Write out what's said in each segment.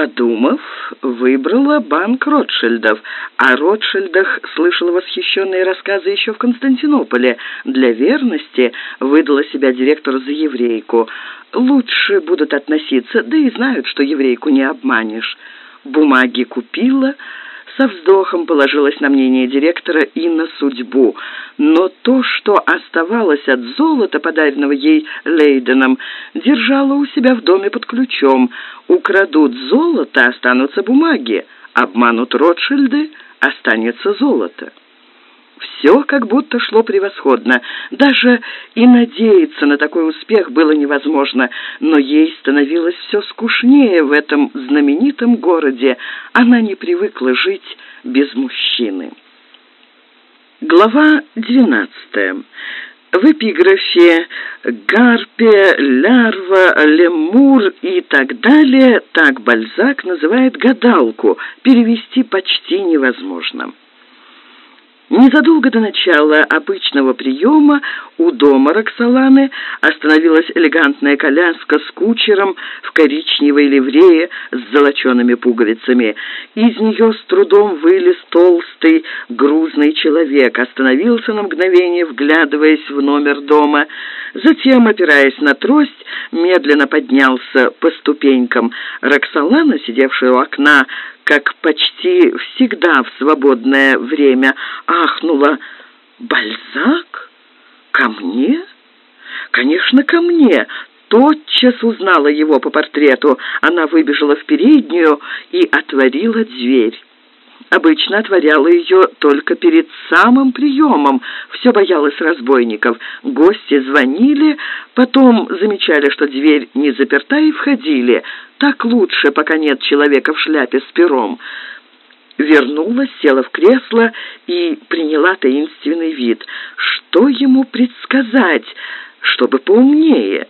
подумав, выбрала банк Ротшильдов. О Ротшильдах слышала восхищенные рассказы еще в Константинополе. Для верности выдала себя директор за еврейку. Лучше будут относиться, да и знают, что еврейку не обманешь. Бумаги купила, со вздохом положилась на мнение директора и на судьбу. Но то, что оставалось от золота, подаренного ей Лейденом, держала у себя в доме под ключом. Украдут золото, останутся бумаги. Обманут Ротшильды, останется золото. Все как будто шло превосходно. Даже и надеяться на такой успех было невозможно, но ей становилось все скучнее в этом знаменитом городе. Она не привыкла жить без мужчины. Глава двенадцатая. В эпиграфе «гарпия», «лярва», «лемур» и так далее так Бальзак называет гадалку, перевести почти невозможно. Незадолго до начала обычного приема у дома Роксоланы остановилась элегантная коляска с кучером в коричневой ливрее с золочеными пуговицами. Из нее с трудом вылез толстый, грузный человек, остановился на мгновение, вглядываясь в номер дома. Затем, опираясь на трость, медленно поднялся по ступенькам. Роксолана, сидевшая у окна, как почти всегда в свободное время, ахнула «Бальзак? Ко мне?» «Конечно, ко мне!» Тотчас узнала его по портрету. Она выбежала в переднюю и отворила дверь. Обычно отворяла ее только перед самым приемом. Все боялась разбойников. Гости звонили, потом замечали, что дверь не заперта, и входили. Так лучше, пока нет человека в шляпе с пером. Вернулась, села в кресло и приняла таинственный вид. Что ему предсказать, чтобы поумнее?»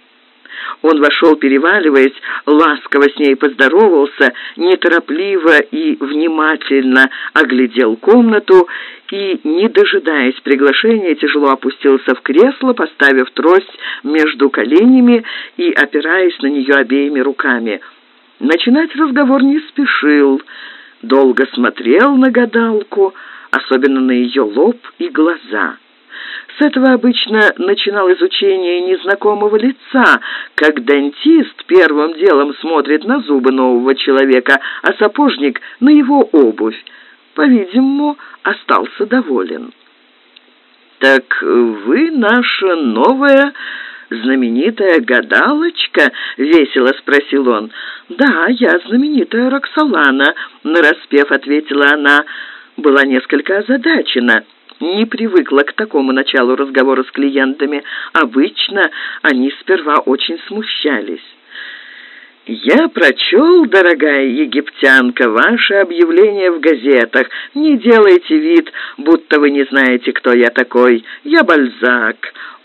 Он вошел, переваливаясь, ласково с ней поздоровался, неторопливо и внимательно оглядел комнату и, не дожидаясь приглашения, тяжело опустился в кресло, поставив трость между коленями и опираясь на нее обеими руками. Начинать разговор не спешил, долго смотрел на гадалку, особенно на ее лоб и глаза. С этого обычно начинал изучение незнакомого лица, как дантист первым делом смотрит на зубы нового человека, а сапожник — на его обувь. По-видимому, остался доволен. «Так вы наша новая знаменитая гадалочка?» — весело спросил он. «Да, я знаменитая Роксолана», — нараспев ответила она. Была несколько озадачена — не привыкла к такому началу разговора с клиентами. Обычно они сперва очень смущались. «Я прочел, дорогая египтянка, ваше объявление в газетах. Не делайте вид, будто вы не знаете, кто я такой. Я Бальзак,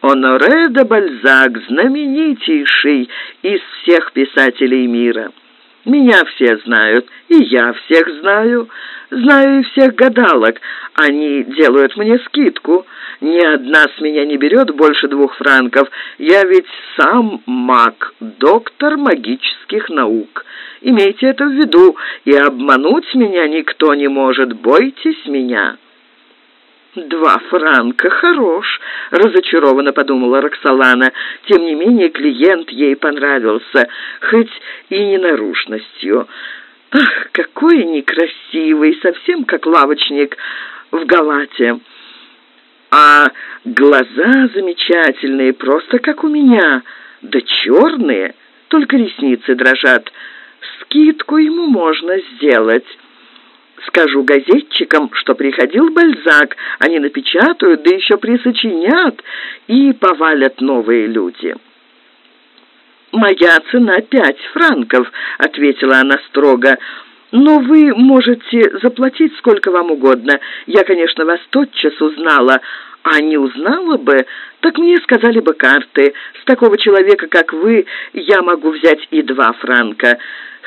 Оноре де Бальзак, знаменитейший из всех писателей мира». Меня все знают, и я всех знаю. Знаю и всех гадалок. Они делают мне скидку. Ни одна с меня не берет больше двух франков. Я ведь сам маг, доктор магических наук. Имейте это в виду, и обмануть меня никто не может. Бойтесь меня». «Два франка, хорош», — разочарованно подумала Роксолана. Тем не менее клиент ей понравился, хоть и не наружностью. «Ах, какой некрасивый, совсем как лавочник в галате. А глаза замечательные, просто как у меня, да черные, только ресницы дрожат. Скидку ему можно сделать». Скажу газетчикам, что приходил Бальзак, они напечатают, да еще присочинят, и повалят новые люди». «Моя цена пять франков», — ответила она строго. «Но вы можете заплатить сколько вам угодно. Я, конечно, вас тотчас узнала, а не узнала бы, так мне сказали бы карты. С такого человека, как вы, я могу взять и два франка.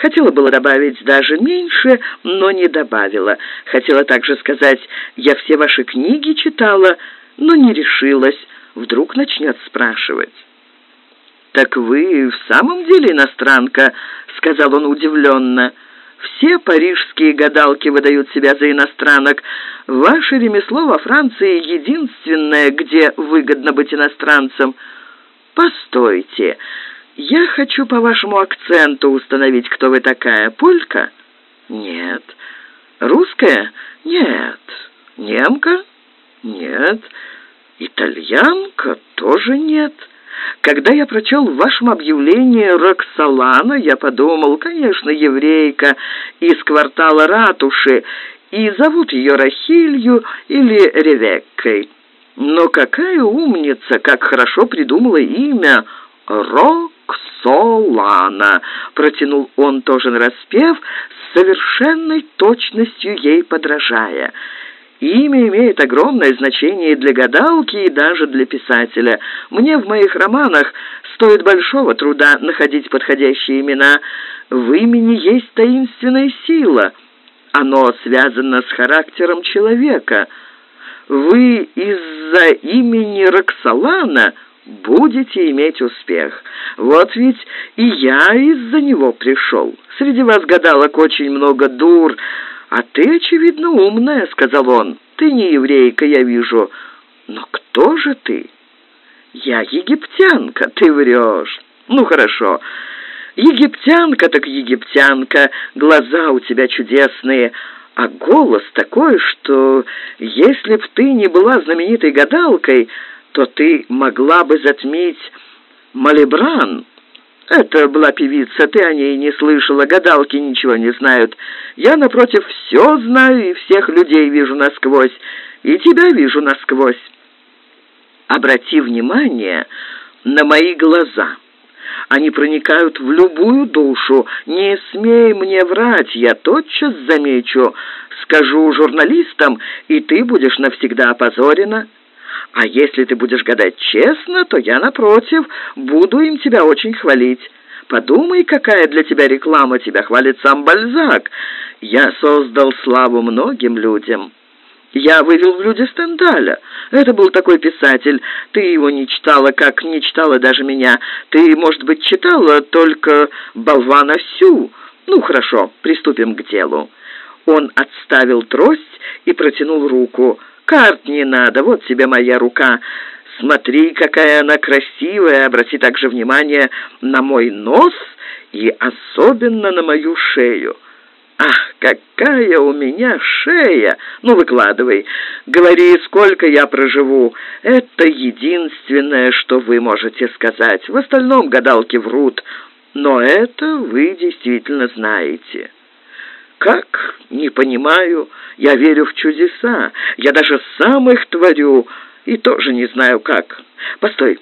Хотела было добавить даже меньше, но не добавила. Хотела также сказать, я все ваши книги читала, но не решилась. Вдруг начнет спрашивать. «Так вы в самом деле иностранка?» — сказал он удивленно. Все парижские гадалки выдают себя за иностранок. Ваше ремесло во Франции единственное, где выгодно быть иностранцем. Постойте, я хочу по вашему акценту установить, кто вы такая. Полька? Нет. Русская? Нет. Немка? Нет. Итальянка? Тоже нет. Когда я прочел в вашем объявлении Роксолана, я подумал, конечно, еврейка из квартала Ратуши, и зовут ее Рахилью или Ревеккой. Но какая умница, как хорошо придумала имя Роксолана, протянул он тоже нараспев, с совершенной точностью ей подражая. Имя имеет огромное значение для гадалки, и даже для писателя. Мне в моих романах стоит большого труда находить подходящие имена. В имени есть таинственная сила. Оно связано с характером человека. Вы из-за имени Роксолана будете иметь успех. Вот ведь и я из-за него пришел. Среди вас гадалок очень много дур, «А ты, очевидно, умная», — сказал он. «Ты не еврейка, я вижу. Но кто же ты?» «Я египтянка, ты врешь». «Ну, хорошо. Египтянка так египтянка, глаза у тебя чудесные, а голос такой, что если б ты не была знаменитой гадалкой, то ты могла бы затмить Малибран». «Это была певица, ты о ней не слышала, гадалки ничего не знают. Я, напротив, все знаю и всех людей вижу насквозь, и тебя вижу насквозь. Обрати внимание на мои глаза. Они проникают в любую душу. Не смей мне врать, я тотчас замечу. Скажу журналистам, и ты будешь навсегда опозорена». А если ты будешь гадать честно, то я, напротив, буду им тебя очень хвалить. Подумай, какая для тебя реклама, тебя хвалит сам Бальзак. Я создал славу многим людям. Я вывел в люди Стендаля. Это был такой писатель. Ты его не читала, как не читала даже меня. Ты, может быть, читала только «Болвана Сю». Ну, хорошо, приступим к делу. Он отставил трость и протянул руку. Карт не надо, вот тебе моя рука. Смотри, какая она красивая, обрати также внимание на мой нос и особенно на мою шею. Ах, какая у меня шея! Ну, выкладывай, говори, сколько я проживу. Это единственное, что вы можете сказать. В остальном гадалки врут, но это вы действительно знаете». Как? Не понимаю. Я верю в чудеса. Я даже сам их творю. И тоже не знаю как. Постой,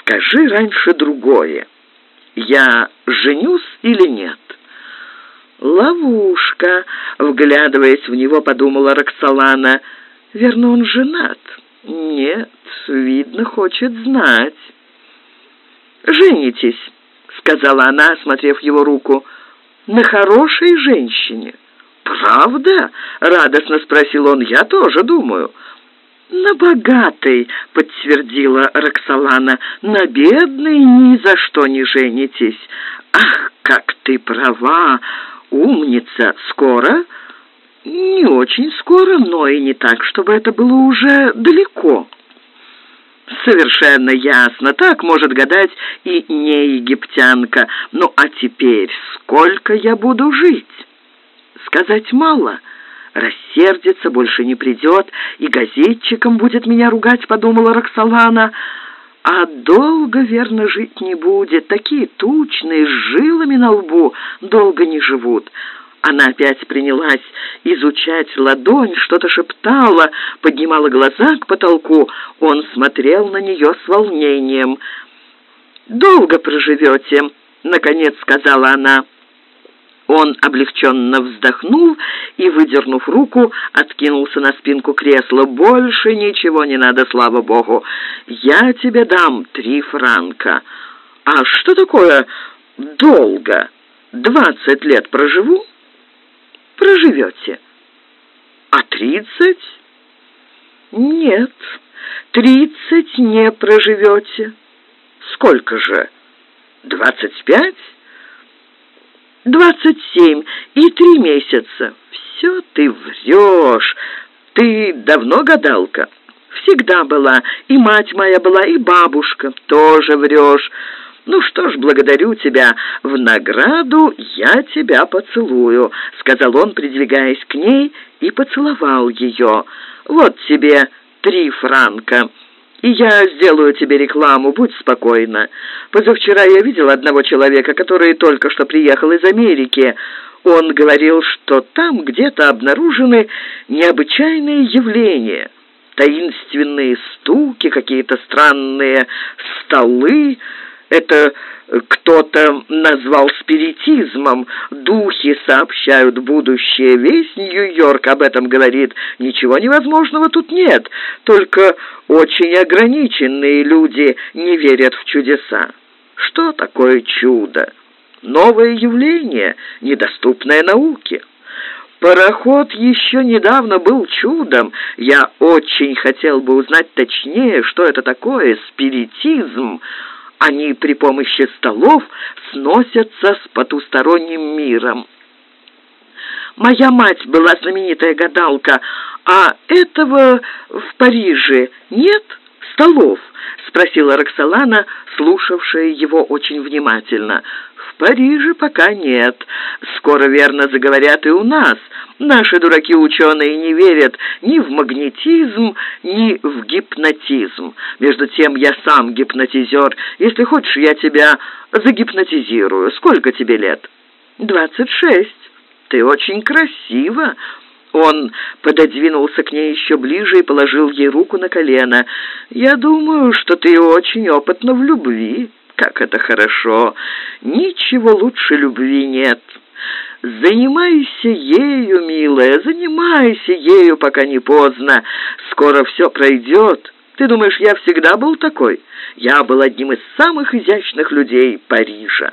скажи раньше другое. Я женюсь или нет? Ловушка, вглядываясь в него, подумала Роксолана. Верно, он женат. Нет, видно, хочет знать. «Женитесь», — сказала она, осмотрев его руку на хорошей женщине». «Правда?» — радостно спросил он. «Я тоже думаю». «На богатой», — подтвердила Роксолана, — «на бедной ни за что не женитесь». «Ах, как ты права! Умница! Скоро?» «Не очень скоро, но и не так, чтобы это было уже далеко». «Совершенно ясно. Так может гадать и не египтянка. Ну, а теперь сколько я буду жить?» «Сказать мало. Рассердится, больше не придет, и газетчиком будет меня ругать», — подумала Роксолана. «А долго, верно, жить не будет. Такие тучные, с жилами на лбу, долго не живут». Она опять принялась изучать ладонь, что-то шептала, поднимала глаза к потолку. Он смотрел на нее с волнением. «Долго проживете», — наконец сказала она. Он облегченно вздохнул и, выдернув руку, откинулся на спинку кресла. «Больше ничего не надо, слава богу. Я тебе дам три франка». «А что такое долго? Двадцать лет проживу?» Проживете. А тридцать? Нет, тридцать не проживете. Сколько же? Двадцать пять? двадцать семь и три месяца. Все ты врешь. Ты давно гадалка?» «Всегда была. И мать моя была, и бабушка. Тоже врешь». «Ну что ж, благодарю тебя. В награду я тебя поцелую», — сказал он, придвигаясь к ней, и поцеловал ее. «Вот тебе три франка» и я сделаю тебе рекламу, будь спокойна. Позавчера я видел одного человека, который только что приехал из Америки. Он говорил, что там где-то обнаружены необычайные явления, таинственные стуки, какие-то странные столы. Это кто-то назвал спиритизмом. Духи сообщают будущее. Весь Нью-Йорк об этом говорит. Ничего невозможного тут нет. Только очень ограниченные люди не верят в чудеса. Что такое чудо? Новое явление, недоступное науке. Пароход еще недавно был чудом. Я очень хотел бы узнать точнее, что это такое спиритизм. Они при помощи столов сносятся с потусторонним миром. Моя мать была знаменитая гадалка, а этого в Париже нет столов?» — спросила Роксолана, слушавшая его очень внимательно. «В Париже пока нет. Скоро, верно, заговорят и у нас. Наши дураки-ученые не верят ни в магнетизм, ни в гипнотизм. Между тем я сам гипнотизер. Если хочешь, я тебя загипнотизирую. Сколько тебе лет?» «Двадцать шесть». «Ты очень красива!» Он пододвинулся к ней еще ближе и положил ей руку на колено. «Я думаю, что ты очень опытна в любви. Как это хорошо! Ничего лучше любви нет. Занимайся ею, милая, занимайся ею, пока не поздно. Скоро все пройдет. Ты думаешь, я всегда был такой? Я был одним из самых изящных людей Парижа».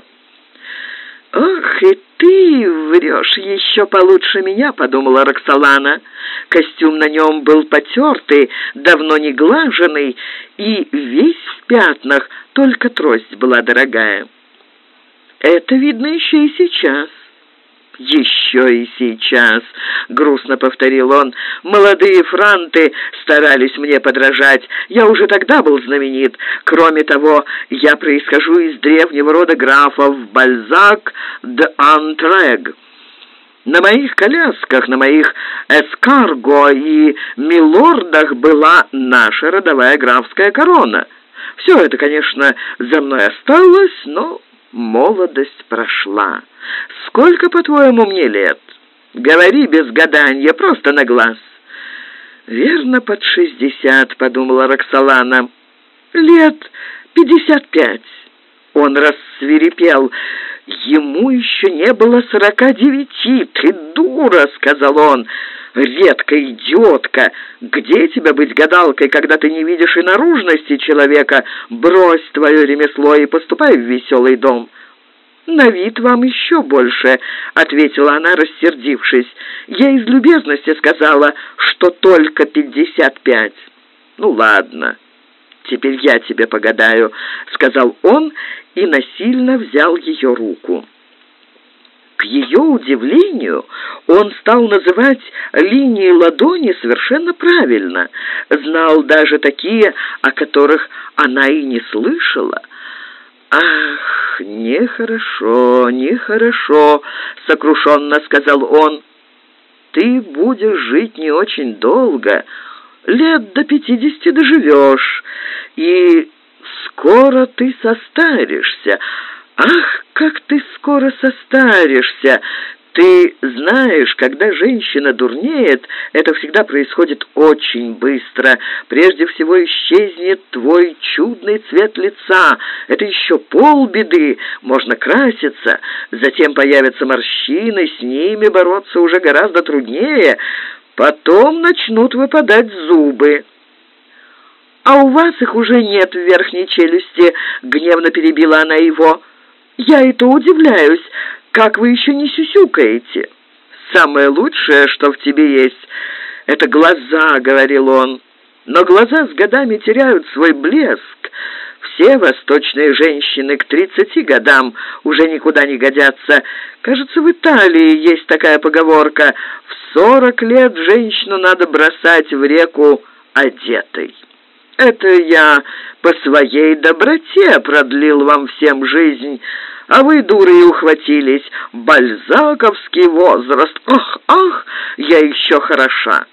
«Ох, и ты врешь еще получше меня», — подумала Роксолана. Костюм на нем был потертый, давно не глаженный, и весь в пятнах, только трость была дорогая. Это видно еще и сейчас. «Еще и сейчас», — грустно повторил он, — «молодые франты старались мне подражать. Я уже тогда был знаменит. Кроме того, я происхожу из древнего рода графов Бальзак де Антрег». На моих колясках, на моих эскарго и милордах была наша родовая графская корона. Все это, конечно, за мной осталось, но молодость прошла. Сколько, по-твоему, мне лет? Говори без гадания, просто на глаз. Верно, под шестьдесят, подумала Роксолана. Лет пятьдесят пять. Он рассверепел. Ему еще не было сорока девяти. Ты дура, сказал он. Редкая идиотка! Где тебе быть гадалкой, когда ты не видишь и наружности человека? Брось твое ремесло и поступай в веселый дом». «На вид вам еще больше», — ответила она, рассердившись. «Я из любезности сказала, что только пятьдесят пять». «Ну, ладно, теперь я тебе погадаю», — сказал он и насильно взял ее руку. К ее удивлению, он стал называть линии ладони совершенно правильно, знал даже такие, о которых она и не слышала. «Ах, нехорошо, нехорошо», — сокрушенно сказал он. «Ты будешь жить не очень долго, лет до пятидесяти доживешь, и скоро ты состаришься, «Ах, как ты скоро состаришься! Ты знаешь, когда женщина дурнеет, это всегда происходит очень быстро. Прежде всего исчезнет твой чудный цвет лица. Это еще полбеды, можно краситься. Затем появятся морщины, с ними бороться уже гораздо труднее. Потом начнут выпадать зубы». «А у вас их уже нет в верхней челюсти», — гневно перебила она его. Я и то удивляюсь, как вы еще не сюсюкаете. Самое лучшее, что в тебе есть, это глаза, — говорил он. Но глаза с годами теряют свой блеск. Все восточные женщины к тридцати годам уже никуда не годятся. Кажется, в Италии есть такая поговорка «В сорок лет женщину надо бросать в реку одетой». Это я по своей доброте продлил вам всем жизнь, а вы, дуры, ухватились. Бальзаковский возраст. Ах, ах, я еще хороша.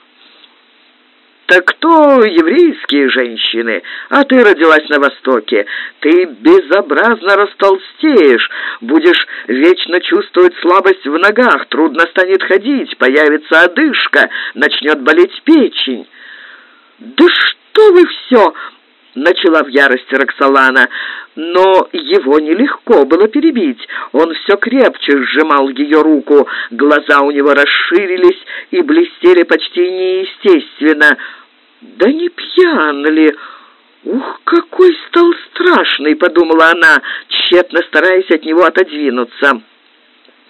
«Так кто еврейские женщины? А ты родилась на Востоке. Ты безобразно растолстеешь, будешь вечно чувствовать слабость в ногах, трудно станет ходить, появится одышка, начнет болеть печень». «Да что вы все!» — начала в ярости Роксолана, но его нелегко было перебить. Он все крепче сжимал ее руку, глаза у него расширились и блестели почти неестественно. «Да не пьян ли?» «Ух, какой стал страшный!» — подумала она, тщетно стараясь от него отодвинуться.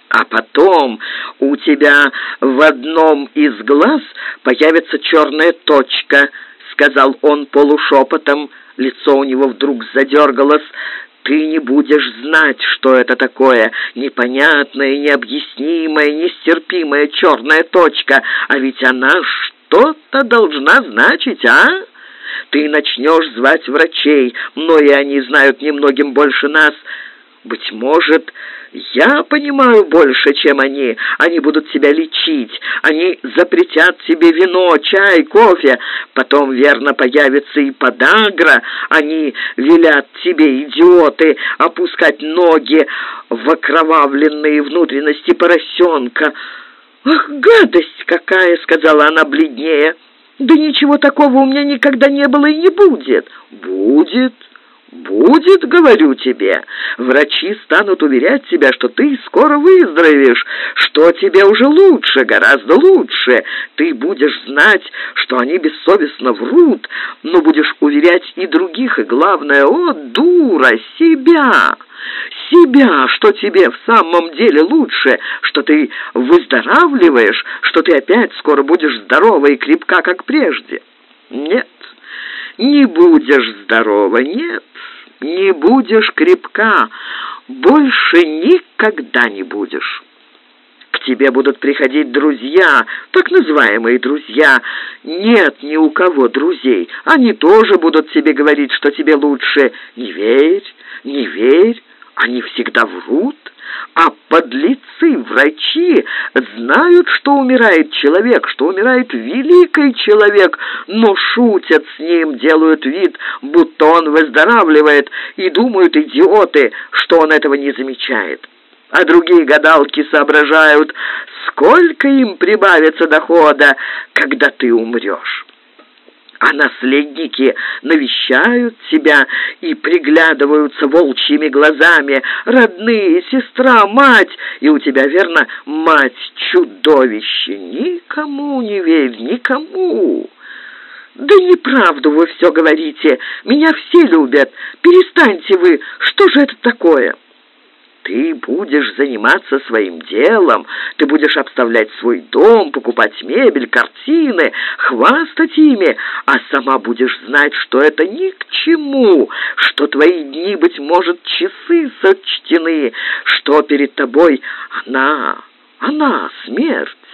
«А потом у тебя в одном из глаз появится черная точка», — сказал он полушепотом. Лицо у него вдруг задергалось. «Ты не будешь знать, что это такое. Непонятная, необъяснимая, нестерпимая черная точка. А ведь она что-то должна значить, а? Ты начнешь звать врачей, но и они знают немногим больше нас. Быть может, я понимаю больше, чем они. Они будут тебя лечить. Они запретят тебе вино, чай, кофе. Потом, верно, появится и подагра. Они велят тебе, идиоты, опускать ноги в окровавленные внутренности поросенка. «Ах, гадость какая!» — сказала она бледнее. «Да ничего такого у меня никогда не было и не будет». «Будет, будет, говорю тебе. Врачи станут уверять тебя, что ты скоро выздоровеешь, что тебе уже лучше, гораздо лучше. Ты будешь знать, что они бессовестно врут, но будешь уверять и других, и главное, о, дура, себя» себя, что тебе в самом деле лучше, что ты выздоравливаешь, что ты опять скоро будешь здорова и крепка, как прежде. Нет, не будешь здорова, нет, не будешь крепка, больше никогда не будешь. К тебе будут приходить друзья, так называемые друзья. Нет ни у кого друзей. Они тоже будут тебе говорить, что тебе лучше. Не верь, не верь, они всегда врут, а подлецы, врачи знают, что умирает человек, что умирает великий человек, но шутят с ним, делают вид, будто он выздоравливает, и думают идиоты, что он этого не замечает. А другие гадалки соображают, сколько им прибавится дохода, когда ты умрешь а наследники навещают тебя и приглядываются волчьими глазами, родные, сестра, мать, и у тебя, верно, мать чудовище. Никому не верь, никому. Да неправду вы все говорите, меня все любят, перестаньте вы, что же это такое?» Ты будешь заниматься своим делом, ты будешь обставлять свой дом, покупать мебель, картины, хвастать ими, а сама будешь знать, что это ни к чему, что твои дни, быть может, часы сочтены, что перед тобой она, она, смерть.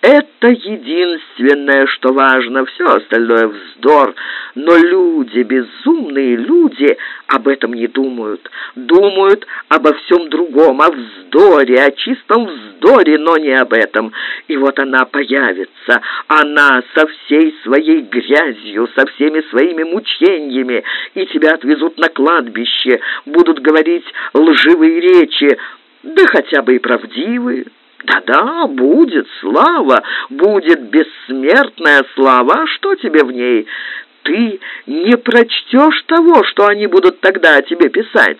Это единственное, что важно, все остальное вздор. Но люди, безумные люди, об этом не думают. Думают обо всем другом, о вздоре, о чистом вздоре, но не об этом. И вот она появится, она со всей своей грязью, со всеми своими мучениями, и тебя отвезут на кладбище, будут говорить лживые речи, да хотя бы и правдивые. Да-да, будет слава, будет бессмертная слава. А что тебе в ней? Ты не прочтешь того, что они будут тогда о тебе писать.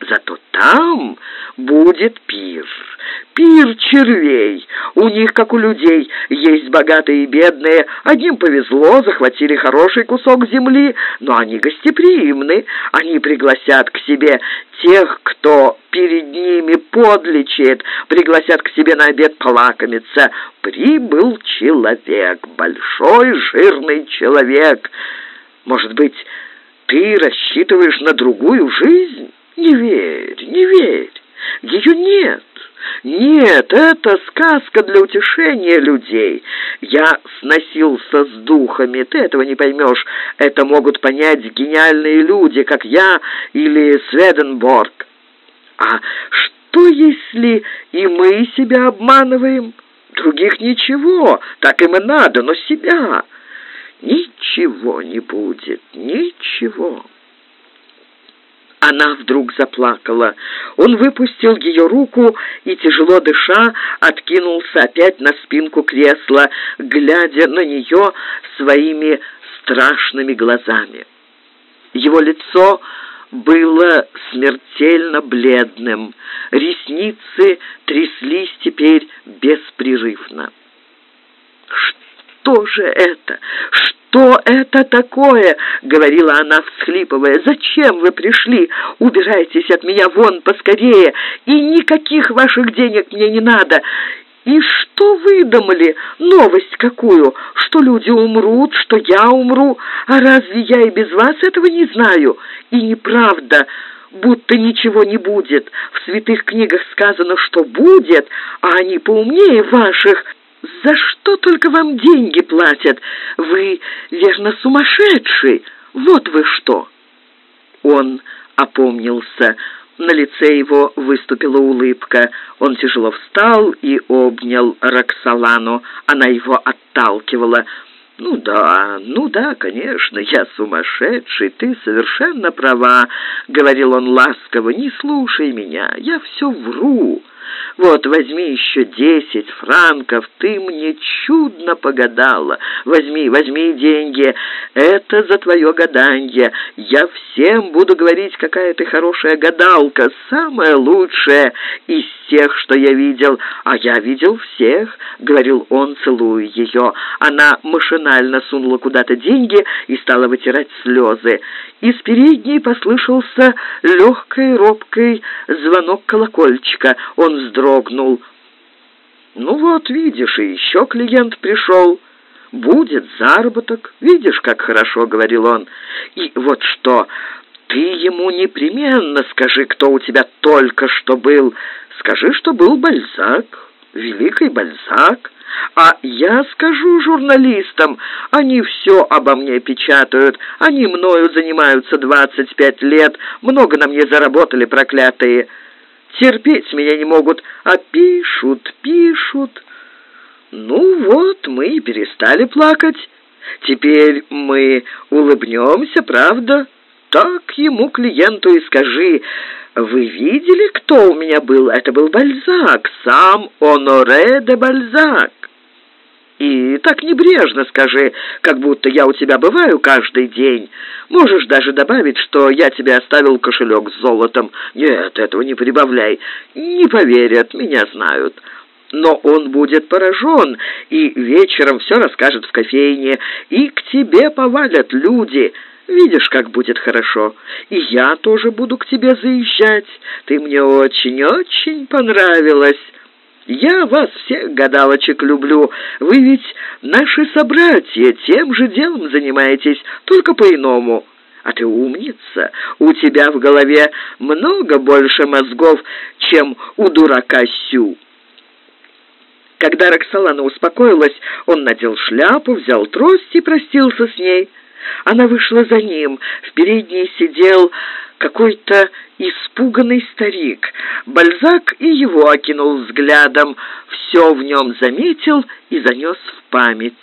Зато там будет пир, пир червей. У них, как у людей, есть богатые и бедные. Одним повезло, захватили хороший кусок земли, но они гостеприимны. Они пригласят к себе тех, кто перед ними подлечит, пригласят к себе на обед полакомиться. Прибыл человек, большой жирный человек. Может быть, Ты рассчитываешь на другую жизнь? Не верь, не верь. Ее нет. Нет, это сказка для утешения людей. Я сносился с духами, ты этого не поймешь. Это могут понять гениальные люди, как я или Сведенборг. А что, если и мы себя обманываем? Других ничего, так им и надо, но себя... Ничего не будет, ничего. Она вдруг заплакала. Он выпустил ее руку и, тяжело дыша, откинулся опять на спинку кресла, глядя на нее своими страшными глазами. Его лицо было смертельно бледным, ресницы тряслись теперь беспрерывно. «Что же это? Что это такое?» — говорила она, всхлипывая. «Зачем вы пришли? Убирайтесь от меня вон поскорее, и никаких ваших денег мне не надо. И что выдумали? Новость какую? Что люди умрут, что я умру? А разве я и без вас этого не знаю? И неправда, будто ничего не будет. В святых книгах сказано, что будет, а они поумнее ваших. За что только вам деньги платят? Вы, верно, сумасшедший. Вот вы что!» Он опомнился. На лице его выступила улыбка. Он тяжело встал и обнял Роксолану. Она его отталкивала. «Ну да, ну да, конечно, я сумасшедший, ты совершенно права», — говорил он ласково. «Не слушай меня, я все вру». Вот, возьми еще десять франков, ты мне чудно погадала. Возьми, возьми деньги, это за твое гаданье. Я всем буду говорить, какая ты хорошая гадалка, самая лучшая из тех, что я видел. А я видел всех, — говорил он, целуя ее. Она машинально сунула куда-то деньги и стала вытирать слезы. Из передней послышался легкой, робкой звонок колокольчика. Он вздрогнул. «Ну вот, видишь, и еще клиент пришел. Будет заработок. Видишь, как хорошо», — говорил он. «И вот что, ты ему непременно скажи, кто у тебя только что был. Скажи, что был Бальзак, великий Бальзак». А я скажу журналистам, они все обо мне печатают, они мною занимаются двадцать пять лет, много на мне заработали проклятые. Терпеть меня не могут, а пишут, пишут. Ну вот, мы и перестали плакать. Теперь мы улыбнемся, правда? Так ему, клиенту, и скажи. Вы видели, кто у меня был? Это был Бальзак, сам Оноре де Бальзак. И так небрежно скажи, как будто я у тебя бываю каждый день. Можешь даже добавить, что я тебе оставил кошелек с золотом. Нет, этого не прибавляй. Не поверят, меня знают. Но он будет поражен и вечером все расскажет в кофейне, и к тебе повалят люди. Видишь, как будет хорошо. И я тоже буду к тебе заезжать. Ты мне очень-очень понравилась». Я вас всех, гадалочек, люблю. Вы ведь наши собратья, тем же делом занимаетесь, только по-иному. А ты умница, у тебя в голове много больше мозгов, чем у дурака Сю». Когда Роксолана успокоилась, он надел шляпу, взял трость и простился с ней. Она вышла за ним. В передней сидел какой-то испуганный старик. Бальзак и его окинул взглядом, все в нем заметил и занес в память.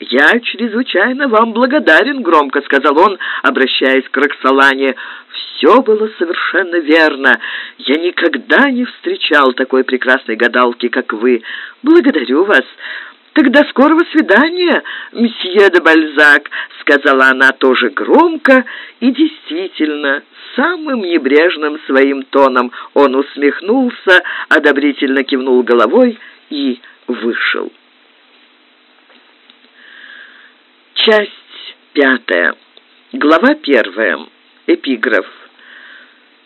«Я чрезвычайно вам благодарен», — громко сказал он, обращаясь к Роксолане. «Все было совершенно верно. Я никогда не встречал такой прекрасной гадалки, как вы. Благодарю вас. «Тогда скорого свидания, месье де Бальзак», — сказала она тоже громко и действительно самым небрежным своим тоном. Он усмехнулся, одобрительно кивнул головой и вышел. Часть пятая. Глава первая. Эпиграф.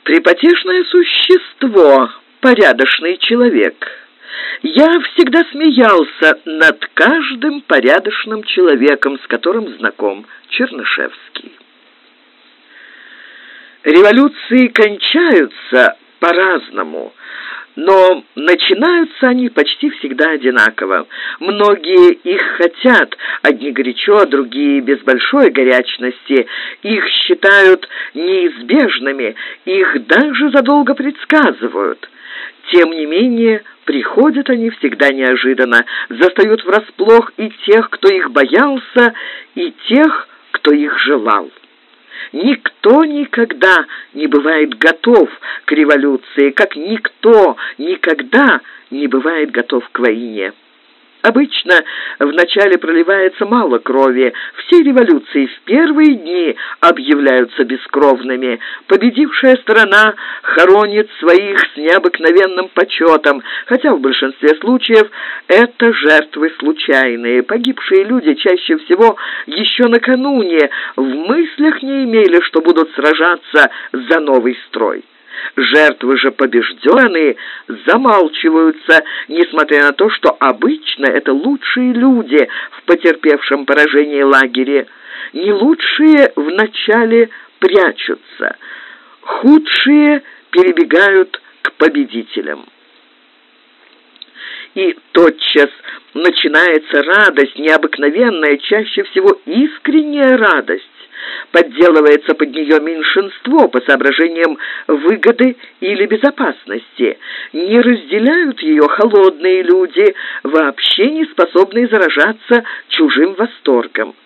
«Припотешное существо, порядочный человек». Я всегда смеялся над каждым порядочным человеком, с которым знаком Чернышевский. Революции кончаются по-разному, но начинаются они почти всегда одинаково. Многие их хотят, одни горячо, другие без большой горячности. Их считают неизбежными, их даже задолго предсказывают. Тем не менее, приходят они всегда неожиданно, застают врасплох и тех, кто их боялся, и тех, кто их желал. Никто никогда не бывает готов к революции, как никто никогда не бывает готов к войне. Обычно вначале проливается мало крови. Все революции в первые дни объявляются бескровными. Победившая сторона хоронит своих с необыкновенным почетом, хотя в большинстве случаев это жертвы случайные. Погибшие люди чаще всего еще накануне в мыслях не имели, что будут сражаться за новый строй. Жертвы же побежденные замалчиваются, несмотря на то, что обычно это лучшие люди в потерпевшем поражении лагере. Не лучшие вначале прячутся, худшие перебегают к победителям. И тотчас начинается радость, необыкновенная, чаще всего искренняя радость подделывается под нее меньшинство по соображениям выгоды или безопасности. Не разделяют ее холодные люди, вообще не способные заражаться чужим восторгом.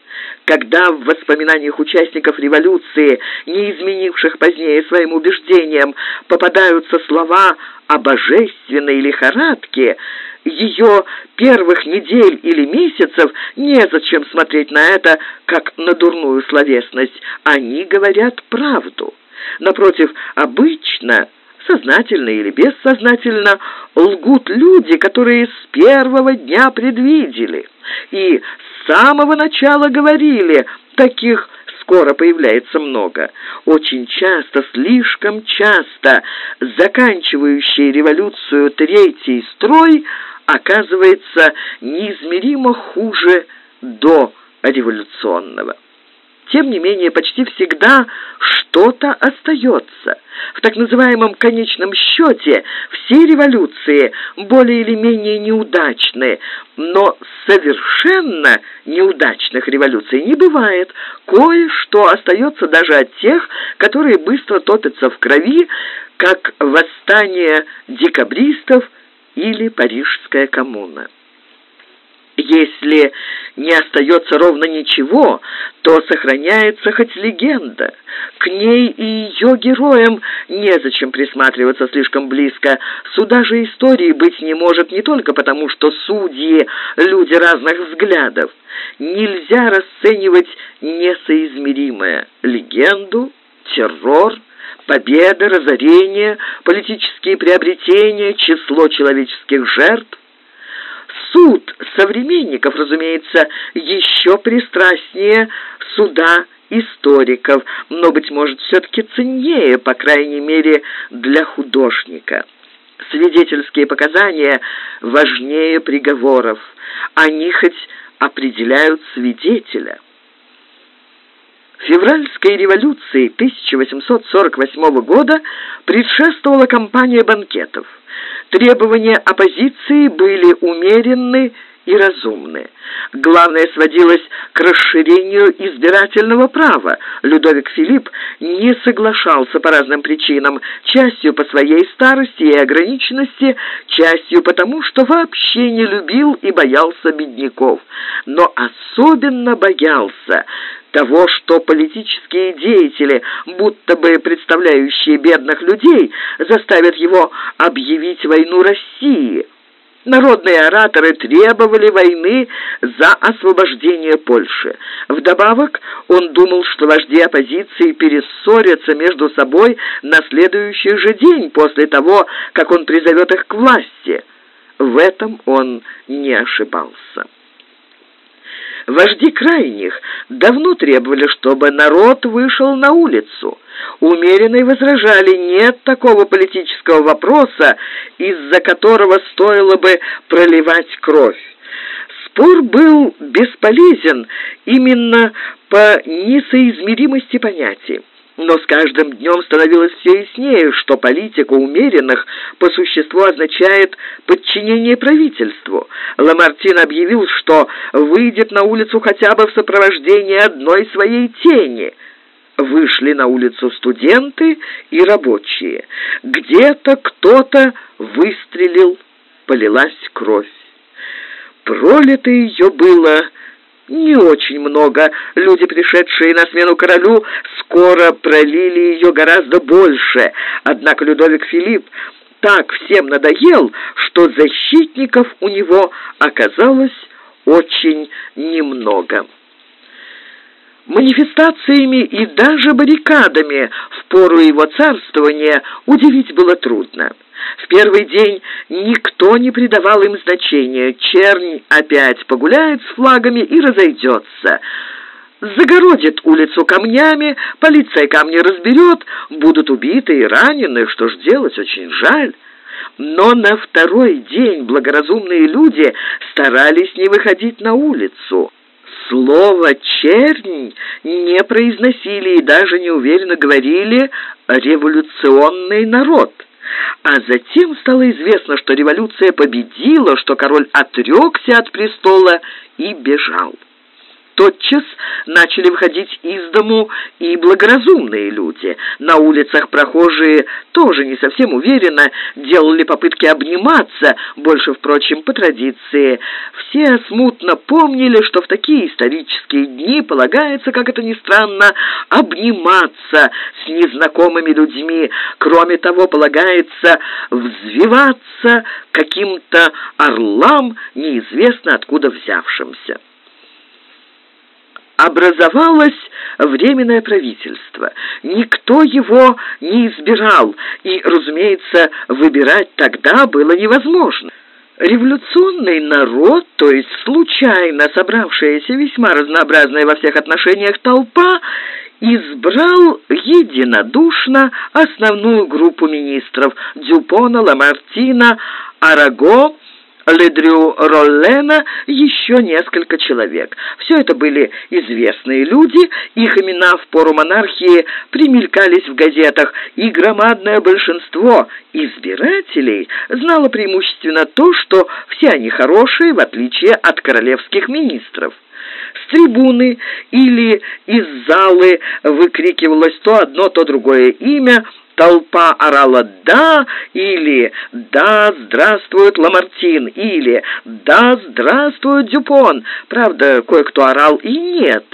Когда в воспоминаниях участников революции, не изменивших позднее своим убеждениям, попадаются слова о божественной лихорадке, ее первых недель или месяцев незачем смотреть на это, как на дурную словесность. Они говорят правду. Напротив, обычно, сознательно или бессознательно, лгут люди, которые с первого дня предвидели и с самого начала говорили таких скоро появляется много. Очень часто, слишком часто, заканчивающий революцию третий строй оказывается неизмеримо хуже до революционного. Тем не менее, почти всегда что-то остается. В так называемом конечном счете все революции более или менее неудачны, но совершенно неудачных революций не бывает. Кое-что остается даже от тех, которые быстро топятся в крови, как восстание декабристов или Парижская коммуна. Если не остается ровно ничего, то сохраняется хоть легенда. К ней и ее героям незачем присматриваться слишком близко. Суда же истории быть не может не только потому, что судьи – люди разных взглядов. Нельзя расценивать несоизмеримое – легенду, террор – победы, разорения, политические приобретения, число человеческих жертв. Суд современников, разумеется, еще пристрастнее суда историков, но, быть может, все-таки ценнее, по крайней мере, для художника. Свидетельские показания важнее приговоров. Они хоть определяют свидетеля. Февральской революции 1848 года предшествовала кампания банкетов. Требования оппозиции были умеренны и разумны. Главное сводилось к расширению избирательного права. Людовик Филипп не соглашался по разным причинам, частью по своей старости и ограниченности, частью потому, что вообще не любил и боялся бедняков. Но особенно боялся того, что политические деятели, будто бы представляющие бедных людей, заставят его объявить войну России. Народные ораторы требовали войны за освобождение Польши. Вдобавок, он думал, что вожди оппозиции перессорятся между собой на следующий же день после того, как он призовет их к власти. В этом он не ошибался. Вожди крайних давно требовали, чтобы народ вышел на улицу. Умеренные возражали, нет такого политического вопроса, из-за которого стоило бы проливать кровь. Спор был бесполезен именно по несоизмеримости понятий. Но с каждым днем становилось все яснее, что политика умеренных по существу означает подчинение правительству. Ламартин объявил, что выйдет на улицу хотя бы в сопровождении одной своей тени. Вышли на улицу студенты и рабочие. Где-то кто-то выстрелил, полилась кровь. Пролито ее было не очень много. Люди, пришедшие на смену королю, скоро пролили ее гораздо больше. Однако Людовик Филипп так всем надоел, что защитников у него оказалось очень немного. Манифестациями и даже баррикадами в пору его царствования удивить было трудно. В первый день никто не придавал им значения. Чернь опять погуляет с флагами и разойдется. Загородит улицу камнями, полиция камни разберет, будут убиты и ранены, что ж делать, очень жаль. Но на второй день благоразумные люди старались не выходить на улицу. Слово «чернь» не произносили и даже неуверенно говорили «революционный народ». А затем стало известно, что революция победила, что король отрекся от престола и бежал тотчас начали выходить из дому и благоразумные люди. На улицах прохожие тоже не совсем уверенно делали попытки обниматься, больше, впрочем, по традиции. Все смутно помнили, что в такие исторические дни полагается, как это ни странно, обниматься с незнакомыми людьми. Кроме того, полагается взвиваться каким-то орлам, неизвестно откуда взявшимся образовалось Временное правительство. Никто его не избирал, и, разумеется, выбирать тогда было невозможно. Революционный народ, то есть случайно собравшаяся весьма разнообразная во всех отношениях толпа, избрал единодушно основную группу министров Дюпона, Ламартина, Араго, Ледрю Роллена еще несколько человек. Все это были известные люди, их имена в пору монархии примелькались в газетах, и громадное большинство избирателей знало преимущественно то, что все они хорошие, в отличие от королевских министров. С трибуны или из залы выкрикивалось то одно, то другое имя – Толпа орала «Да» или «Да, здравствует Ламартин» или «Да, здравствует Дюпон». Правда, кое-кто орал и «Нет».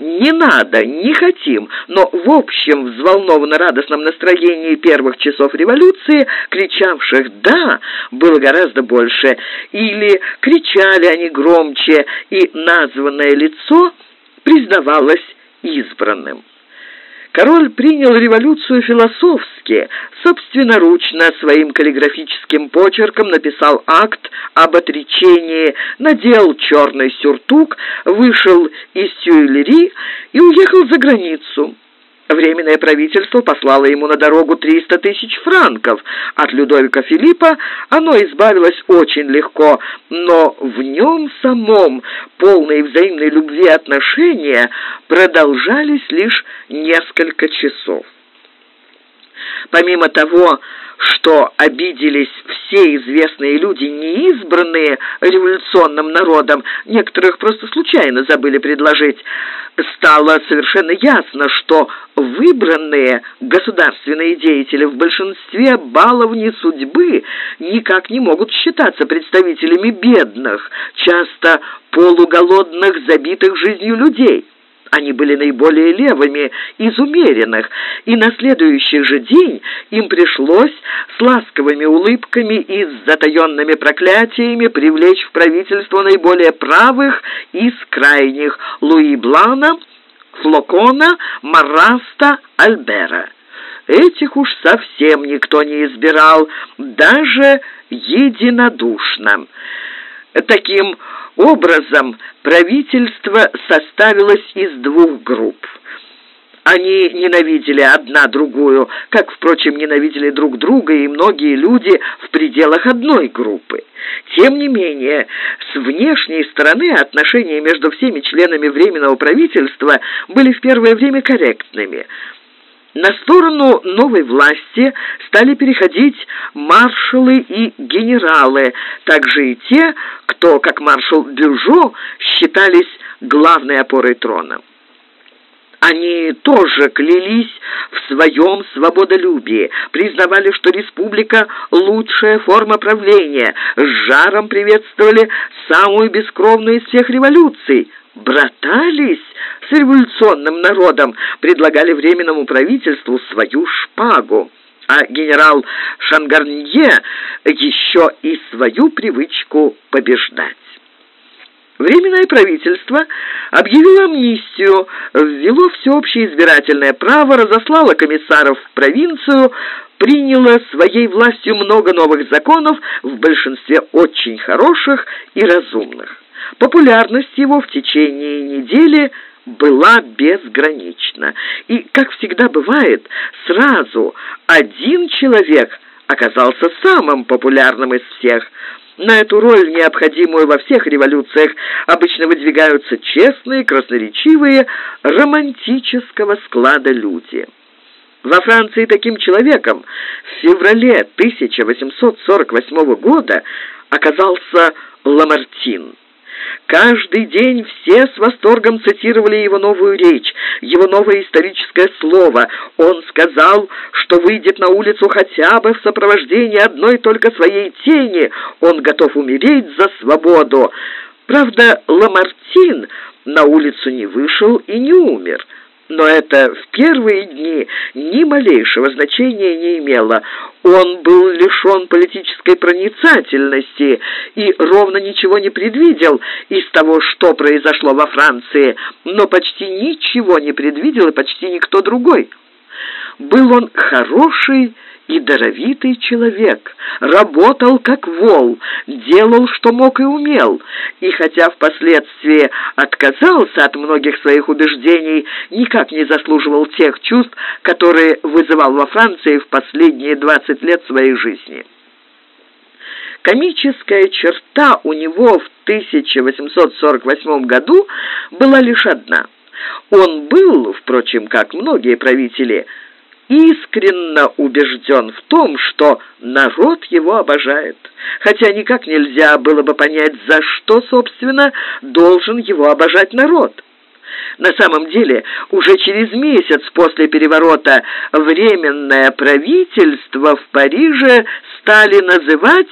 «Не надо, не хотим», но в общем взволнованно-радостном настроении первых часов революции кричавших «да» было гораздо больше, или кричали они громче, и названное лицо признавалось избранным. Король принял революцию философски, собственноручно своим каллиграфическим почерком написал акт об отречении, надел черный сюртук, вышел из Тюильри и уехал за границу. Временное правительство послало ему на дорогу 300 тысяч франков. От Людовика Филиппа оно избавилось очень легко, но в нем самом полные взаимной любви отношения продолжались лишь несколько часов. Помимо того, что обиделись все известные люди, не избранные революционным народом, некоторых просто случайно забыли предложить, стало совершенно ясно, что выбранные государственные деятели в большинстве баловни судьбы никак не могут считаться представителями бедных, часто полуголодных, забитых жизнью людей. Они были наиболее левыми из умеренных, и на следующий же день им пришлось с ласковыми улыбками и с затаенными проклятиями привлечь в правительство наиболее правых из крайних Луи Блана, Флокона, Мараста, Альбера. Этих уж совсем никто не избирал, даже единодушно. Таким образом правительство составилось из двух групп. Они ненавидели одна другую, как, впрочем, ненавидели друг друга и многие люди в пределах одной группы. Тем не менее, с внешней стороны отношения между всеми членами Временного правительства были в первое время корректными – На сторону новой власти стали переходить маршалы и генералы, также и те, кто, как маршал Бюжо, считались главной опорой трона. Они тоже клялись в своем свободолюбии, признавали, что республика – лучшая форма правления, с жаром приветствовали самую бескровную из всех революций, братались с революционным народом, предлагали Временному правительству свою шпагу, а генерал Шангарнье еще и свою привычку побеждать. Временное правительство объявило амнистию, ввело всеобщее избирательное право, разослало комиссаров в провинцию, приняло своей властью много новых законов, в большинстве очень хороших и разумных. Популярность его в течение недели была безгранична. И, как всегда бывает, сразу один человек оказался самым популярным из всех. На эту роль, необходимую во всех революциях, обычно выдвигаются честные, красноречивые, романтического склада люди. Во Франции таким человеком в феврале 1848 года оказался Ламартин. Каждый день все с восторгом цитировали его новую речь, его новое историческое слово. Он сказал, что выйдет на улицу хотя бы в сопровождении одной только своей тени. Он готов умереть за свободу. Правда, Ламартин на улицу не вышел и не умер. Но это в первые дни ни малейшего значения не имело. Он был лишен политической проницательности и ровно ничего не предвидел из того, что произошло во Франции, но почти ничего не предвидел и почти никто другой. Был он хороший и даровитый человек, работал как вол, делал, что мог и умел, и хотя впоследствии отказался от многих своих убеждений, никак не заслуживал тех чувств, которые вызывал во Франции в последние 20 лет своей жизни. Комическая черта у него в 1848 году была лишь одна. Он был, впрочем, как многие правители, искренно убежден в том, что народ его обожает, хотя никак нельзя было бы понять, за что, собственно, должен его обожать народ. На самом деле, уже через месяц после переворота Временное правительство в Париже стали называть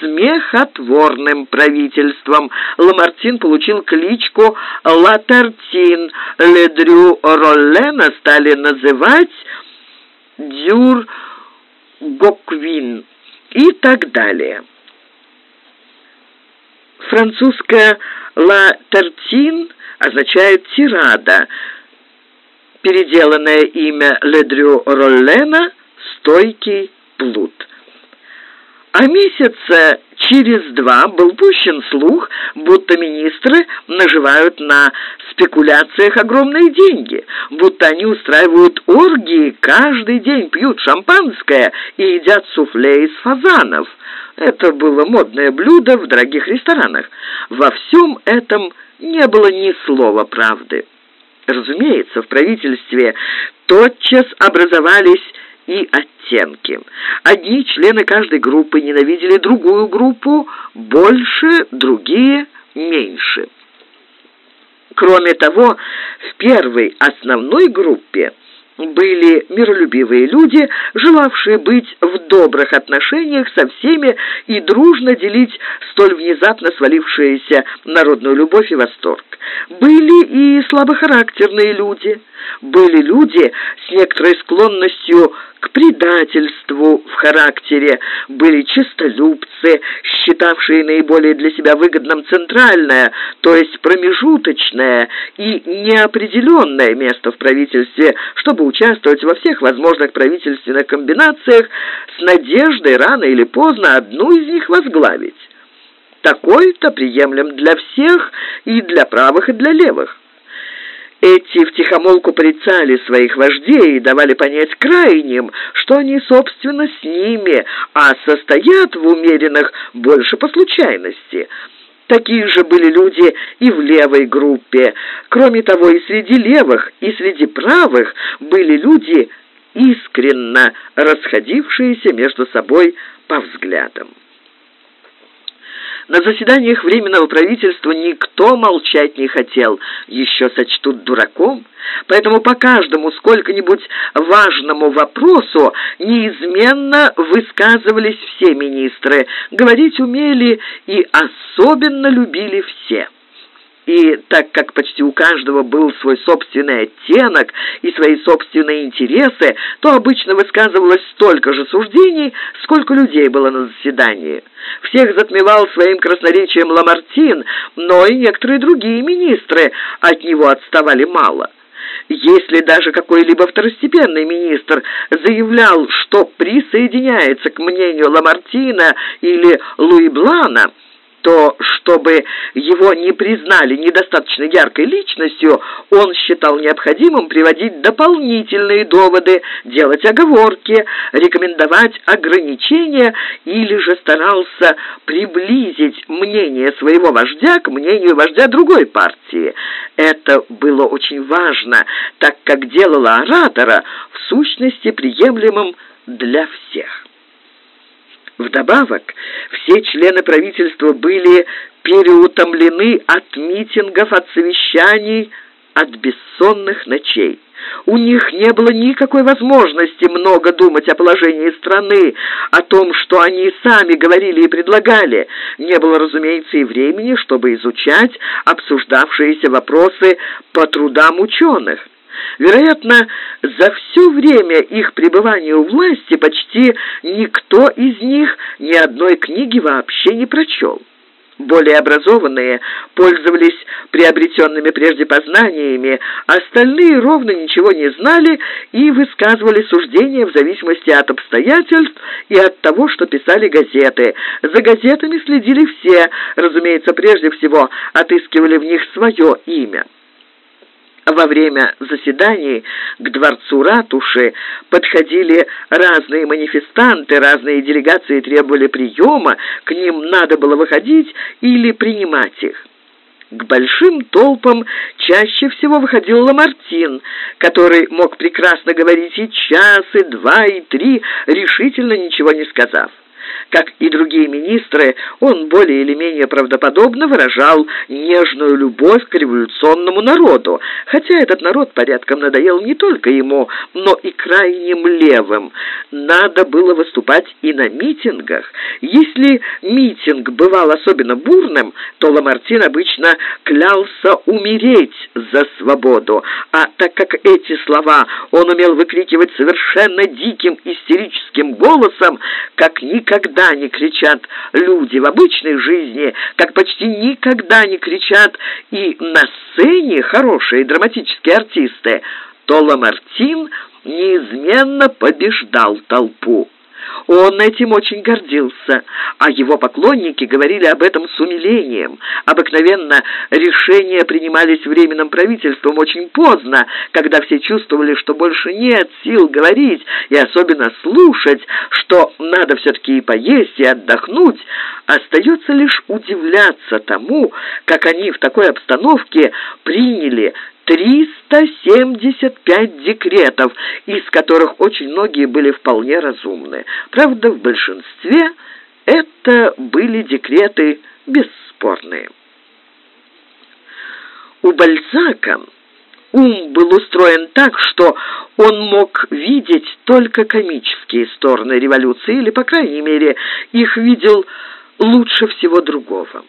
смехотворным правительством. Ламартин получил кличку Латартин, Ледрю Роллена стали называть Дюр Гоквин и так далее. Французское «ла тартин» означает «тирада», переделанное имя Ледрю Роллена «стойкий плут». А месяца через два был пущен слух, будто министры наживают на спекуляциях огромные деньги, будто они устраивают оргии, каждый день пьют шампанское и едят суфле из фазанов. Это было модное блюдо в дорогих ресторанах. Во всем этом не было ни слова правды. Разумеется, в правительстве тотчас образовались и оттенки. Одни члены каждой группы ненавидели другую группу больше, другие – меньше. Кроме того, в первой основной группе были миролюбивые люди, желавшие быть в добрых отношениях со всеми и дружно делить столь внезапно свалившуюся народную любовь и восторг. Были и слабохарактерные люди, были люди с некоторой склонностью к предательству в характере, были честолюбцы, считавшие наиболее для себя выгодным центральное, то есть промежуточное и неопределенное место в правительстве, чтобы участвовать во всех возможных правительственных комбинациях с надеждой рано или поздно одну из них возглавить. Такой-то приемлем для всех и для правых, и для левых. Эти втихомолку порицали своих вождей и давали понять крайним, что они, собственно, с ними, а состоят в умеренных больше по случайности. Такие же были люди и в левой группе. Кроме того, и среди левых, и среди правых были люди искренно расходившиеся между собой по взглядам. На заседаниях Временного правительства никто молчать не хотел, еще сочтут дураком, поэтому по каждому сколько-нибудь важному вопросу неизменно высказывались все министры, говорить умели и особенно любили все. И так как почти у каждого был свой собственный оттенок и свои собственные интересы, то обычно высказывалось столько же суждений, сколько людей было на заседании. Всех затмевал своим красноречием Ламартин, но и некоторые другие министры от него отставали мало. Если даже какой-либо второстепенный министр заявлял, что присоединяется к мнению Ламартина или Луи Блана – то, чтобы его не признали недостаточно яркой личностью, он считал необходимым приводить дополнительные доводы, делать оговорки, рекомендовать ограничения или же старался приблизить мнение своего вождя к мнению вождя другой партии. Это было очень важно, так как делало оратора в сущности приемлемым для всех. Вдобавок, все члены правительства были переутомлены от митингов, от совещаний, от бессонных ночей. У них не было никакой возможности много думать о положении страны, о том, что они сами говорили и предлагали. Не было, разумеется, и времени, чтобы изучать обсуждавшиеся вопросы по трудам ученых. Вероятно, за все время их пребывания у власти почти никто из них ни одной книги вообще не прочел. Более образованные пользовались приобретенными прежде познаниями, остальные ровно ничего не знали и высказывали суждения в зависимости от обстоятельств и от того, что писали газеты. За газетами следили все, разумеется, прежде всего отыскивали в них свое имя. Во время заседаний к дворцу ратуши подходили разные манифестанты, разные делегации требовали приема, к ним надо было выходить или принимать их. К большим толпам чаще всего выходил Ламартин, который мог прекрасно говорить и час, и два, и три, решительно ничего не сказав. Как и другие министры, он более или менее правдоподобно выражал нежную любовь к революционному народу, хотя этот народ порядком надоел не только ему, но и крайним левым. Надо было выступать и на митингах. Если митинг бывал особенно бурным, то Ламартин обычно клялся умереть за свободу, а так как эти слова он умел выкрикивать совершенно диким истерическим голосом, как никогда никогда не кричат люди в обычной жизни, как почти никогда не кричат и на сцене хорошие драматические артисты, то Ламартин неизменно побеждал толпу. Он этим очень гордился, а его поклонники говорили об этом с умилением. Обыкновенно решения принимались временным правительством очень поздно, когда все чувствовали, что больше нет сил говорить и особенно слушать, что надо все-таки и поесть, и отдохнуть. Остается лишь удивляться тому, как они в такой обстановке приняли 375 декретов, из которых очень многие были вполне разумны. Правда, в большинстве это были декреты бесспорные. У Бальзака ум был устроен так, что он мог видеть только комические стороны революции, или, по крайней мере, их видел лучше всего другого.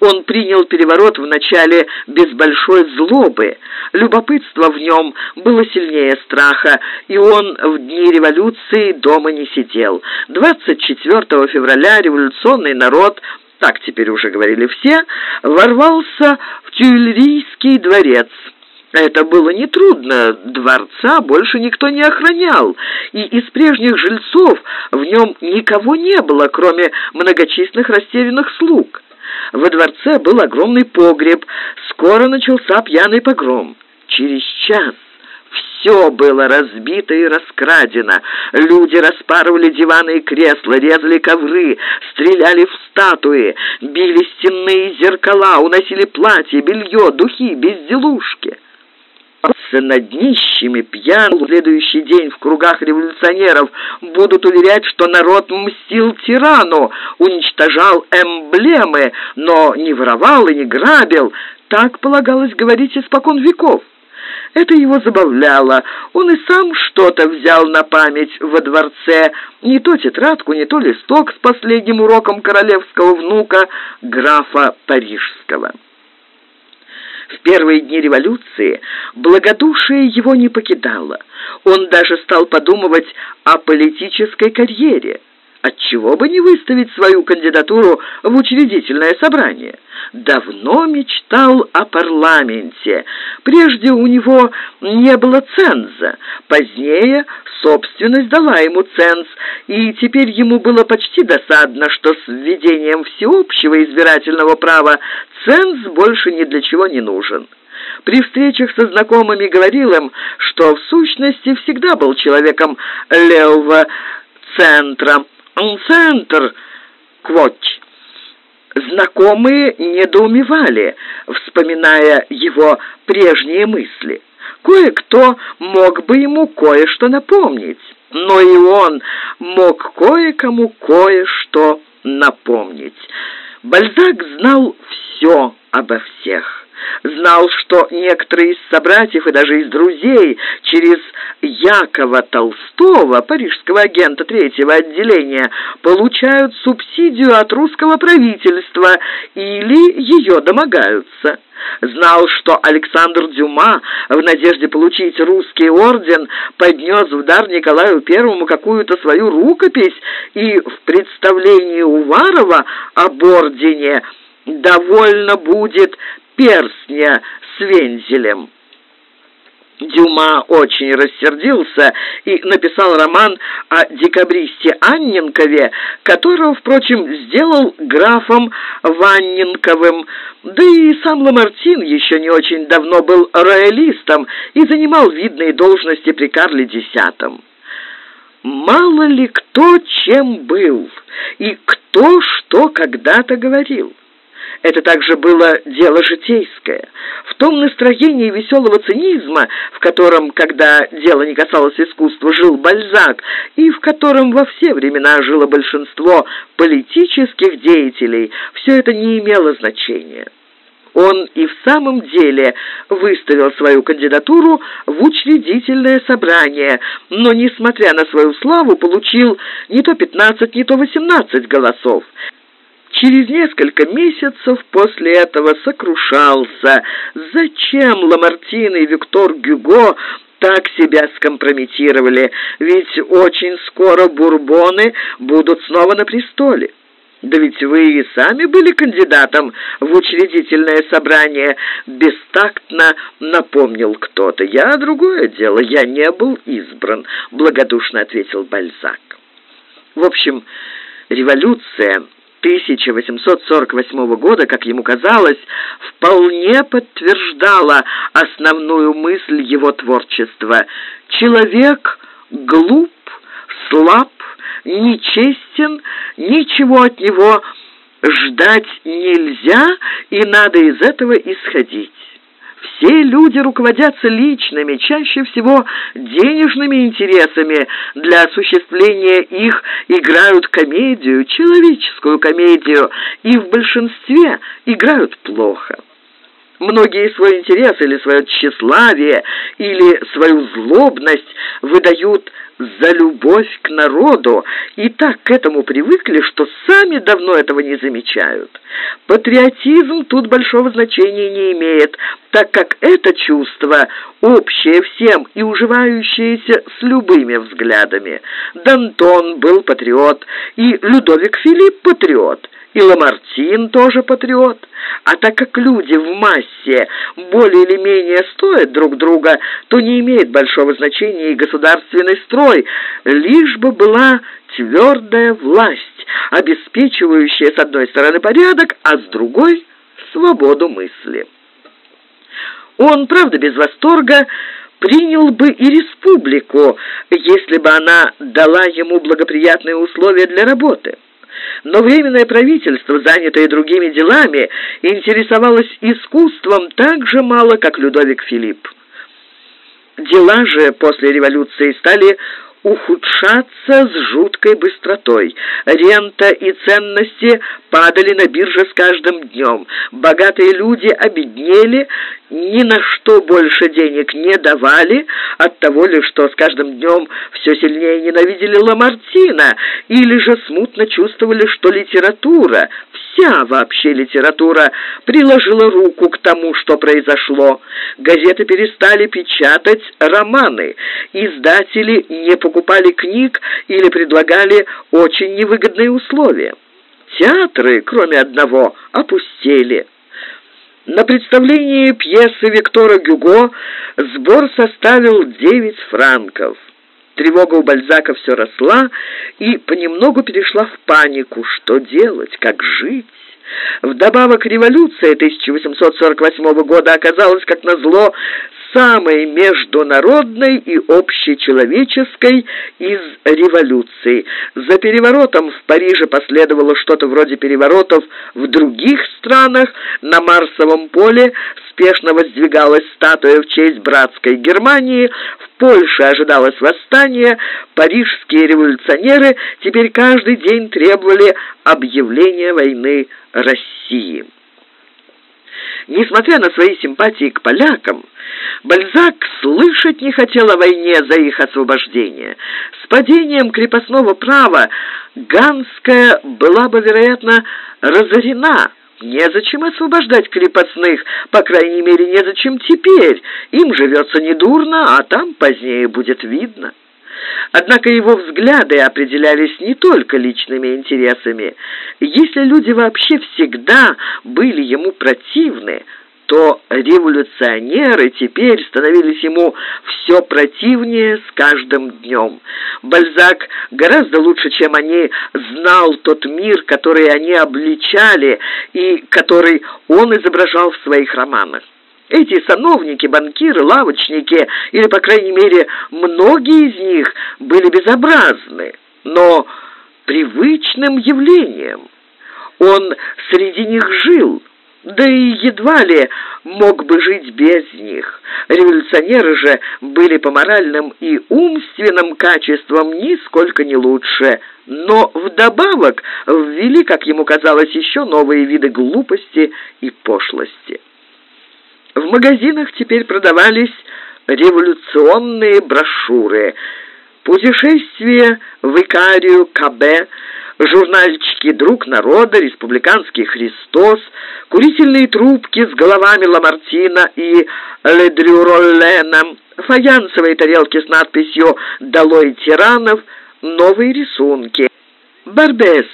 Он принял переворот вначале без большой злобы. Любопытство в нем было сильнее страха, и он в дни революции дома не сидел. 24 февраля революционный народ так теперь уже говорили все, ворвался в Тюильрийский дворец. Это было нетрудно, дворца больше никто не охранял, и из прежних жильцов в нем никого не было, кроме многочисленных растерянных слуг. Во дворце был огромный погреб. Скоро начался пьяный погром. Через час все было разбито и раскрадено. Люди распарывали диваны и кресла, резали ковры, стреляли в статуи, били стенные зеркала, уносили платья, белье, духи, безделушки. Над нищими, пьян следующий день в кругах революционеров будут уверять, что народ мстил тирану, уничтожал эмблемы, но не воровал и не грабил. Так полагалось говорить испокон веков. Это его забавляло. Он и сам что-то взял на память во дворце. Не то тетрадку, не то листок с последним уроком королевского внука, графа Парижского. В первые дни революции благодушие его не покидало. Он даже стал подумывать о политической карьере. Отчего бы не выставить свою кандидатуру в учредительное собрание? Давно мечтал о парламенте. Прежде у него не было ценза. Позднее собственность дала ему ценз, и теперь ему было почти досадно, что с введением всеобщего избирательного права ценз больше ни для чего не нужен. При встречах со знакомыми говорил им, что в сущности всегда был человеком левого центра, центр, квоть. Знакомые недоумевали, вспоминая его прежние мысли. Кое-кто мог бы ему кое-что напомнить, но и он мог кое-кому кое-что напомнить. Бальзак знал все обо всех знал, что некоторые из собратьев и даже из друзей через Якова Толстого, парижского агента третьего отделения, получают субсидию от русского правительства или ее домогаются. Знал, что Александр Дюма в надежде получить русский орден поднес в дар Николаю Первому какую-то свою рукопись и в представлении Уварова об ордене довольно будет перстня с вензелем. Дюма очень рассердился и написал роман о декабристе Анненкове, которого, впрочем, сделал графом Ванненковым. Да и сам Ламартин еще не очень давно был роялистом и занимал видные должности при Карле X. Мало ли кто чем был и кто что когда-то говорил. Это также было дело житейское. В том настроении веселого цинизма, в котором, когда дело не касалось искусства, жил Бальзак, и в котором во все времена жило большинство политических деятелей, все это не имело значения. Он и в самом деле выставил свою кандидатуру в учредительное собрание, но, несмотря на свою славу, получил не то 15, не то 18 голосов. Через несколько месяцев после этого сокрушался, зачем Ламартин и Виктор Гюго так себя скомпрометировали, ведь очень скоро бурбоны будут снова на престоле. Да ведь вы и сами были кандидатом в учредительное собрание, бестактно напомнил кто-то. Я другое дело, я не был избран, благодушно ответил Бальзак. В общем, революция 1848 года, как ему казалось, вполне подтверждала основную мысль его творчества. Человек глуп, слаб, нечестен, ничего от него ждать нельзя, и надо из этого исходить. Все люди руководятся личными, чаще всего денежными интересами. Для осуществления их играют комедию, человеческую комедию, и в большинстве играют плохо. Многие свой интерес или свое тщеславие, или свою злобность выдают за любовь к народу и так к этому привыкли, что сами давно этого не замечают. Патриотизм тут большого значения не имеет, так как это чувство общее всем и уживающееся с любыми взглядами. Дантон был патриот, и Людовик Филипп патриот – и Ламартин тоже патриот. А так как люди в массе более или менее стоят друг друга, то не имеет большого значения и государственный строй, лишь бы была твердая власть, обеспечивающая с одной стороны порядок, а с другой — свободу мысли. Он, правда, без восторга, принял бы и республику, если бы она дала ему благоприятные условия для работы но Временное правительство, занятое другими делами, интересовалось искусством так же мало, как Людовик Филипп. Дела же после революции стали ухудшаться с жуткой быстротой. Рента и ценности падали на бирже с каждым днем. Богатые люди обеднели, ни на что больше денег не давали, от того ли, что с каждым днем все сильнее ненавидели Ламартина, или же смутно чувствовали, что литература, вся вообще литература, приложила руку к тому, что произошло. Газеты перестали печатать романы, издатели не покупали книг или предлагали очень невыгодные условия. Театры, кроме одного, опустели. На представлении пьесы Виктора Гюго сбор составил 9 франков. Тревога у Бальзака все росла и понемногу перешла в панику. Что делать? Как жить? Вдобавок революция 1848 года оказалась, как назло, самой международной и общечеловеческой из революций. За переворотом в Париже последовало что-то вроде переворотов в других странах. На Марсовом поле спешно воздвигалась статуя в честь братской Германии, в Польше ожидалось восстание, парижские революционеры теперь каждый день требовали объявления войны России. Несмотря на свои симпатии к полякам, Бальзак слышать не хотел о войне за их освобождение. С падением крепостного права Ганская была бы, вероятно, разорена. Незачем освобождать крепостных, по крайней мере, незачем теперь. Им живется недурно, а там позднее будет видно. Однако его взгляды определялись не только личными интересами. Если люди вообще всегда были ему противны, то революционеры теперь становились ему все противнее с каждым днем. Бальзак гораздо лучше, чем они, знал тот мир, который они обличали и который он изображал в своих романах. Эти сановники, банкиры, лавочники, или, по крайней мере, многие из них были безобразны, но привычным явлением. Он среди них жил, да и едва ли мог бы жить без них. Революционеры же были по моральным и умственным качествам нисколько не лучше, но вдобавок ввели, как ему казалось, еще новые виды глупости и пошлости. В магазинах теперь продавались революционные брошюры «Путешествие в Икарию КБ», журнальчики «Друг народа», «Республиканский Христос», курительные трубки с головами Ламартина и Ледрюроллена, фаянсовые тарелки с надписью «Долой тиранов», новые рисунки. Барбес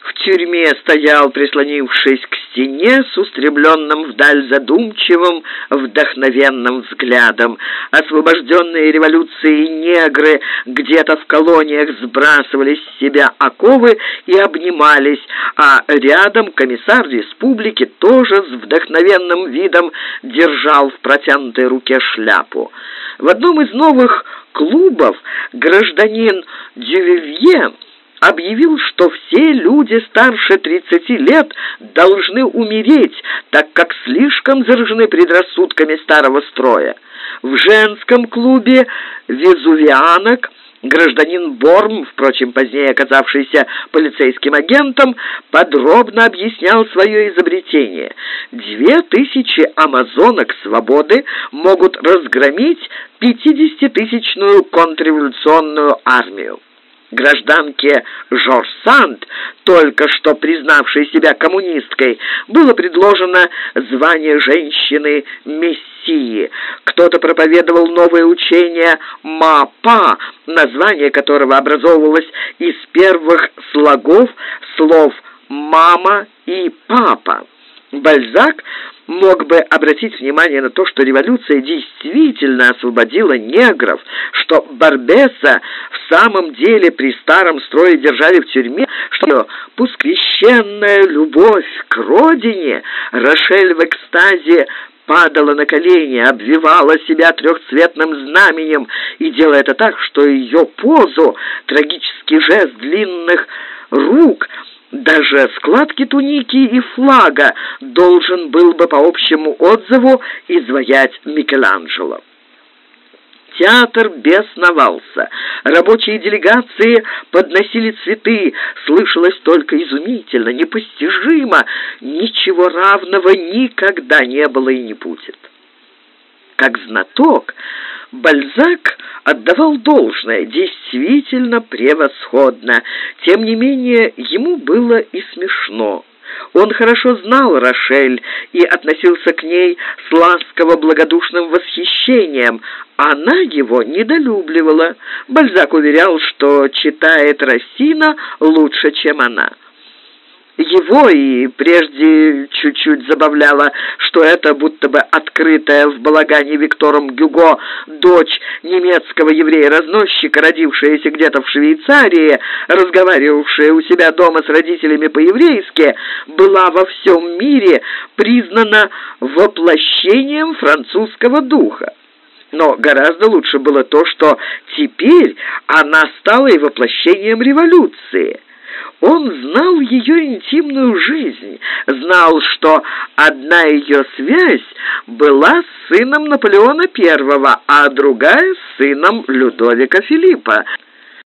в тюрьме стоял, прислонившись к стене с устремленным вдаль задумчивым, вдохновенным взглядом. Освобожденные революцией негры где-то в колониях сбрасывали с себя оковы и обнимались, а рядом комиссар республики тоже с вдохновенным видом держал в протянутой руке шляпу. В одном из новых клубов гражданин Дювивье объявил, что все люди старше 30 лет должны умереть, так как слишком заражены предрассудками старого строя. В женском клубе «Везувианок» гражданин Борм, впрочем, позднее оказавшийся полицейским агентом, подробно объяснял свое изобретение. Две тысячи амазонок свободы могут разгромить пятидесятитысячную контрреволюционную армию гражданке Жорж Санд, только что признавшей себя коммунисткой, было предложено звание женщины-мессии. Кто-то проповедовал новое учение «Мапа», название которого образовывалось из первых слогов слов «мама» и «папа». Бальзак мог бы обратить внимание на то, что революция действительно освободила негров, что Барбеса в самом деле при старом строе держали в тюрьме, что пусквященная любовь к родине Рошель в экстазе падала на колени, обвивала себя трехцветным знаменем и делая это так, что ее позу, трагический жест длинных рук – даже складки туники и флага должен был бы по общему отзыву изваять Микеланджело. театр бесновался. Рабочие делегации подносили цветы. Слышалось только изумительно, непостижимо. Ничего равного никогда не было и не будет. Как знаток, Бальзак отдавал должное, действительно превосходно. Тем не менее, ему было и смешно. Он хорошо знал Рошель и относился к ней с ласково-благодушным восхищением. Она его недолюбливала. Бальзак уверял, что читает Рассина лучше, чем она. Его и прежде чуть-чуть забавляло, что это будто бы открытая в балагане Виктором Гюго дочь немецкого еврея-разносчика, родившаяся где-то в Швейцарии, разговаривавшая у себя дома с родителями по-еврейски, была во всем мире признана воплощением французского духа. Но гораздо лучше было то, что теперь она стала и воплощением революции – он знал ее интимную жизнь, знал, что одна ее связь была с сыном Наполеона I, а другая — с сыном Людовика Филиппа.